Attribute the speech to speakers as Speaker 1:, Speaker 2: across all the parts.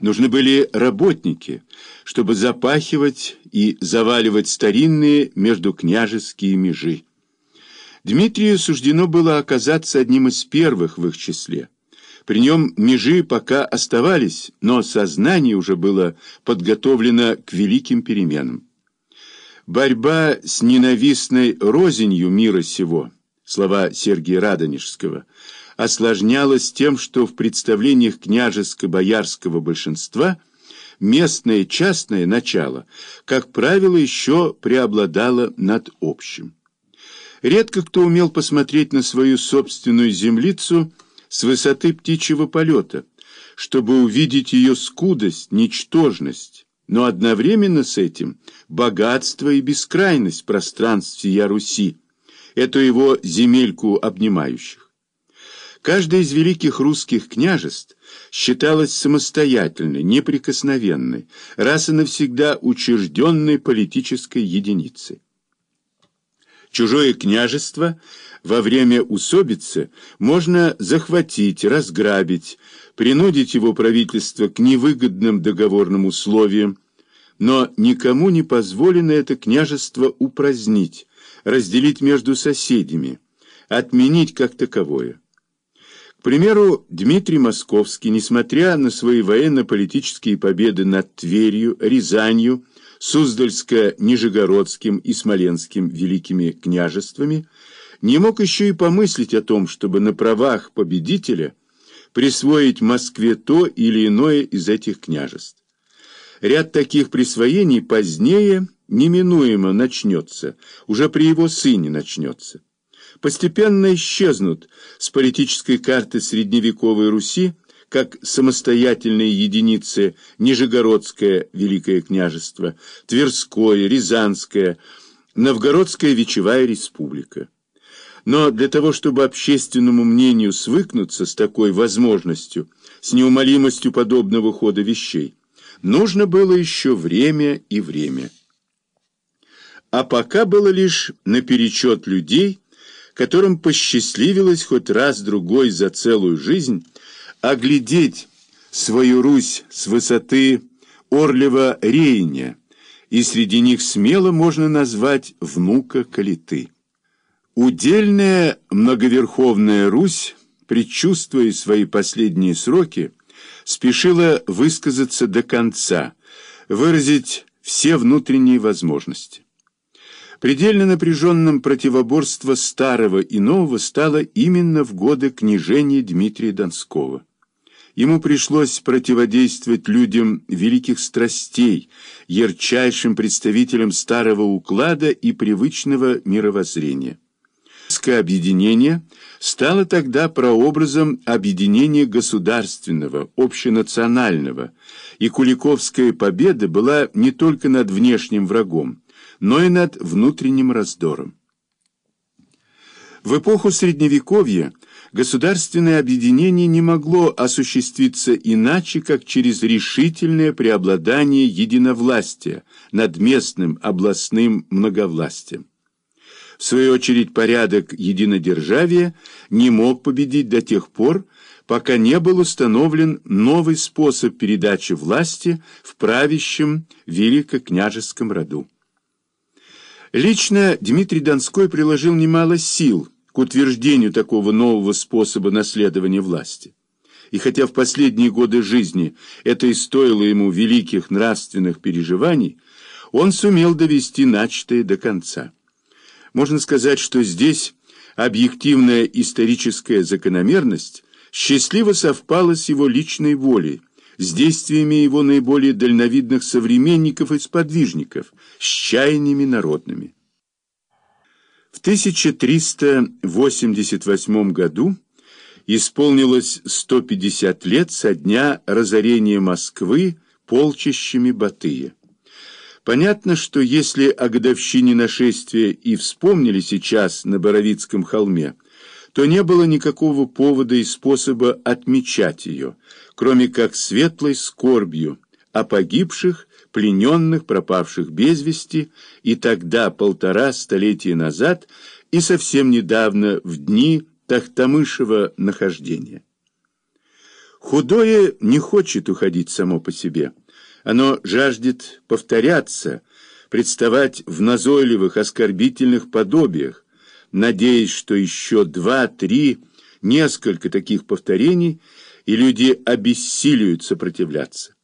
Speaker 1: Нужны были работники, чтобы запахивать и заваливать старинные междукняжеские межи. Дмитрию суждено было оказаться одним из первых в их числе. При нем межи пока оставались, но сознание уже было подготовлено к великим переменам. Борьба с ненавистной рознью мира сего, слова Сергия Радонежского, осложнялась тем, что в представлениях княжеско-боярского большинства местное частное начало, как правило, еще преобладало над общим. Редко кто умел посмотреть на свою собственную землицу с высоты птичьего полета, чтобы увидеть ее скудость, ничтожность, но одновременно с этим богатство и бескрайность пространств сия Руси, эту его земельку обнимающих. Каждое из великих русских княжеств считалось самостоятельной, неприкосновенной, раз и навсегда учрежденной политической единицей. Чужое княжество во время усобицы можно захватить, разграбить, принудить его правительство к невыгодным договорным условиям, но никому не позволено это княжество упразднить, разделить между соседями, отменить как таковое. К примеру, Дмитрий Московский, несмотря на свои военно-политические победы над Тверью, Рязанью, Суздальско-Нижегородским и Смоленским великими княжествами, не мог еще и помыслить о том, чтобы на правах победителя присвоить Москве то или иное из этих княжеств. Ряд таких присвоений позднее неминуемо начнется, уже при его сыне начнется постепенно исчезнут с политической карты средневековой Руси как самостоятельные единицы Нижегородское Великое княжество, Тверское, Рязанское, Новгородская Вечевая Республика. Но для того, чтобы общественному мнению свыкнуться с такой возможностью, с неумолимостью подобного хода вещей, нужно было еще время и время. А пока было лишь наперечет людей, которым посчастливилось хоть раз-другой за целую жизнь оглядеть свою Русь с высоты Орлева Рейня, и среди них смело можно назвать внука Калиты. Удельная многоверховная Русь, предчувствуя свои последние сроки, спешила высказаться до конца, выразить все внутренние возможности. Предельно напряженным противоборство старого и нового стало именно в годы княжения Дмитрия Донского. Ему пришлось противодействовать людям великих страстей, ярчайшим представителям старого уклада и привычного мировоззрения. Русское объединение стало тогда прообразом объединения государственного, общенационального, и Куликовская победа была не только над внешним врагом, но и над внутренним раздором. В эпоху Средневековья государственное объединение не могло осуществиться иначе, как через решительное преобладание единовластия над местным областным многовластием. В свою очередь, порядок единодержавия не мог победить до тех пор, пока не был установлен новый способ передачи власти в правящем великокняжеском роду. Лично Дмитрий Донской приложил немало сил к утверждению такого нового способа наследования власти. И хотя в последние годы жизни это и стоило ему великих нравственных переживаний, он сумел довести начатое до конца. Можно сказать, что здесь объективная историческая закономерность счастливо совпала с его личной волей, с действиями его наиболее дальновидных современников и сподвижников, с чаяниями народными. В 1388 году исполнилось 150 лет со дня разорения Москвы полчищами Батыя. Понятно, что если о годовщине нашествия и вспомнили сейчас на Боровицком холме, то не было никакого повода и способа отмечать ее, кроме как светлой скорбью о погибших, плененных, пропавших без вести, и тогда, полтора столетия назад, и совсем недавно, в дни Тахтамышева нахождения. Худое не хочет уходить само по себе. Оно жаждет повторяться, представать в назойливых, оскорбительных подобиях, надеясь, что еще два-три, несколько таких повторений, и люди обессилиют сопротивляться.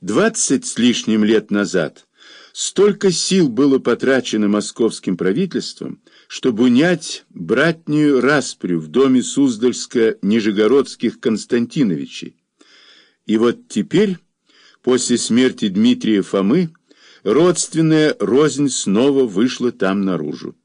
Speaker 1: Двадцать с лишним лет назад столько сил было потрачено московским правительством, чтобы унять братнюю распрю в доме Суздальско-Нижегородских Константиновичей. И вот теперь, после смерти Дмитрия Фомы, родственная рознь снова вышла там наружу.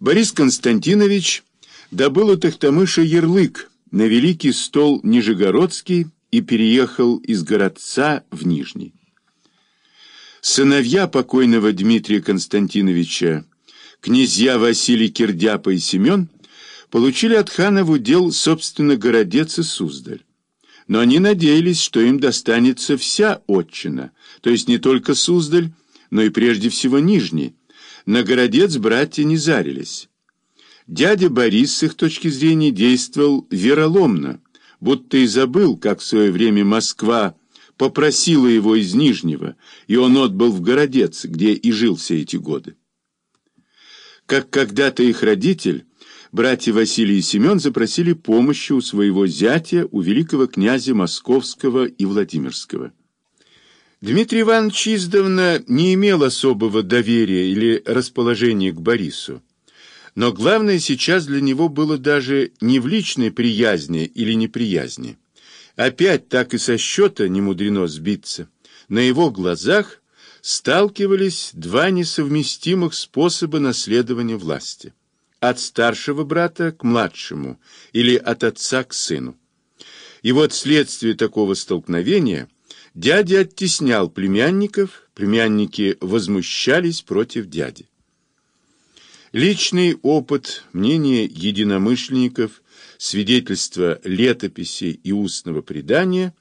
Speaker 1: Борис Константинович добыл у Тахтамыша ярлык на великий стол Нижегородский и переехал из городца в Нижний. Сыновья покойного Дмитрия Константиновича, князья Василий Кирдяпа и Семен, получили от хана в удел, собственно, городец и Суздаль. Но они надеялись, что им достанется вся отчина, то есть не только Суздаль, но и прежде всего Нижний. На городец братья не зарились. Дядя Борис, с их точки зрения, действовал вероломно, будто и забыл, как в свое время Москва попросила его из Нижнего, и он отбыл в Городец, где и жил все эти годы. Как когда-то их родитель, братья Василий и Семен запросили помощи у своего зятя, у великого князя Московского и Владимирского. Дмитрий Иванович издавна не имел особого доверия или расположения к Борису. Но главное сейчас для него было даже не в личной приязни или неприязни. Опять так и со счета не мудрено сбиться. На его глазах сталкивались два несовместимых способа наследования власти. От старшего брата к младшему или от отца к сыну. И вот вследствие такого столкновения дядя оттеснял племянников, племянники возмущались против дяди. Личный опыт, мнение единомышленников, свидетельства летописи и устного предания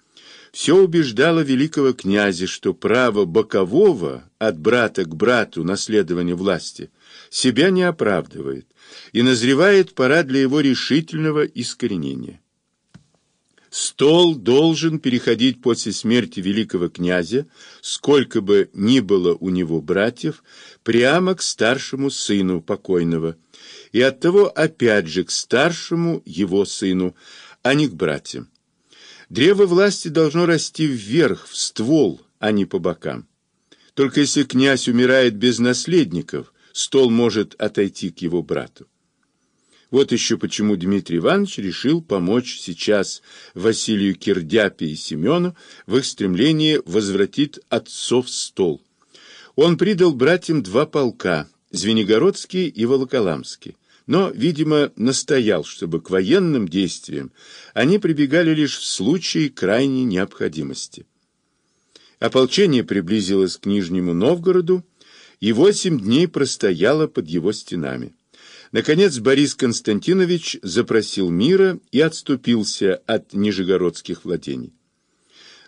Speaker 1: все убеждало великого князя, что право бокового от брата к брату наследования власти себя не оправдывает и назревает пора для его решительного искоренения. Стол должен переходить после смерти великого князя, сколько бы ни было у него братьев, прямо к старшему сыну покойного, и оттого опять же к старшему его сыну, а не к братьям. Древо власти должно расти вверх, в ствол, а не по бокам. Только если князь умирает без наследников, стол может отойти к его брату. Вот еще почему Дмитрий Иванович решил помочь сейчас Василию Кирдяпе и Семену в их стремлении возвратить отцов стол. Он придал братьям два полка, Звенигородский и Волоколамский, но, видимо, настоял, чтобы к военным действиям они прибегали лишь в случае крайней необходимости. Ополчение приблизилось к Нижнему Новгороду и восемь дней простояло под его стенами. Наконец Борис Константинович запросил мира и отступился от нижегородских владений.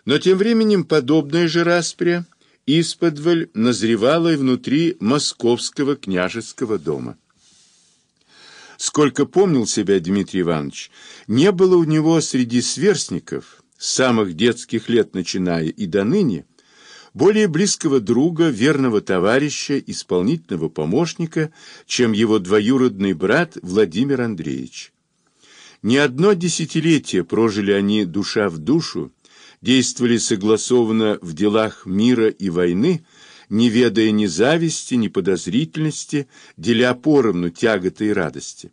Speaker 1: Но тем временем подобная же распря исподволь назревала и внутри московского княжеского дома. Сколько помнил себя Дмитрий Иванович, не было у него среди сверстников, с самых детских лет начиная и до ныне, более близкого друга, верного товарища, исполнительного помощника, чем его двоюродный брат Владимир Андреевич. Не одно десятилетие прожили они душа в душу, действовали согласованно в делах мира и войны, не ведая ни зависти, ни подозрительности, деля поровну тяготы и радости.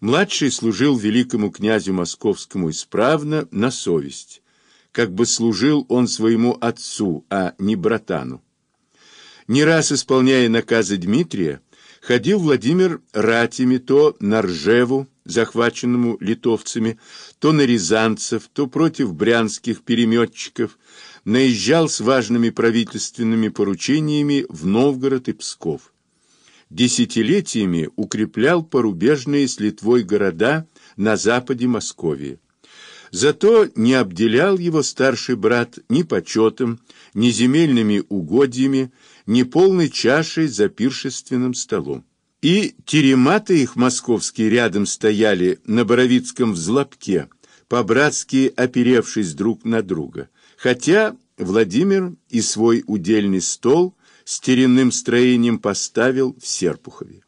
Speaker 1: Младший служил великому князю московскому исправно на совесть как бы служил он своему отцу, а не братану. Не раз исполняя наказы Дмитрия, ходил Владимир ратями то на Ржеву, захваченному литовцами, то на рязанцев, то против брянских переметчиков, наезжал с важными правительственными поручениями в Новгород и Псков. Десятилетиями укреплял порубежные с Литвой города на западе Московии. Зато не обделял его старший брат ни почетом, ни земельными угодьями, ни полной чашей за пиршественным столом. И терематы их московские рядом стояли на Боровицком взлобке, по-братски оперевшись друг на друга, хотя Владимир и свой удельный стол с теренным строением поставил в Серпухове.